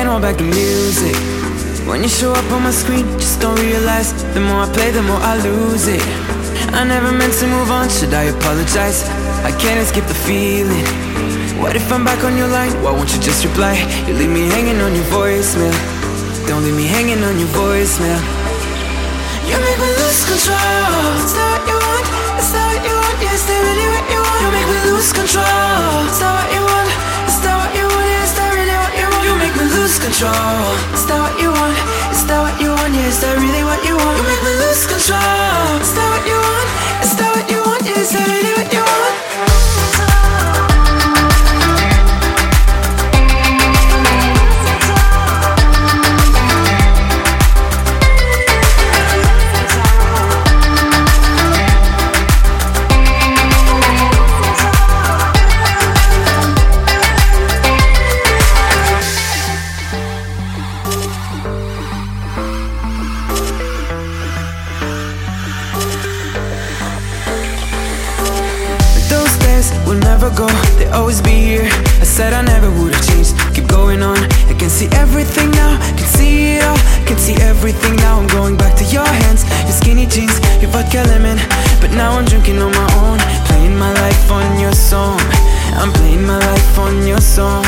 roll back the music. When you show up on my screen, just don't realize the more I play, the more I lose it. I never meant to move on, should I apologize? I can't escape the feeling. What if I'm back on your line? Why won't you just reply? You leave me hanging on your voicemail. Don't leave me hanging on your voicemail. You make me lose control. Control. Is that what you want? Is that what you want? Yeah, is that really what you want? You make me lose control. Is that what you want? will never go, they always be here. I said I never would have changed, keep going on. I can see everything now, can see it all. Can see everything now, I'm going back to your hands. Your skinny jeans, your vodka lemon. But now I'm drinking on my own. Playing my life on your song. I'm playing my life on your song.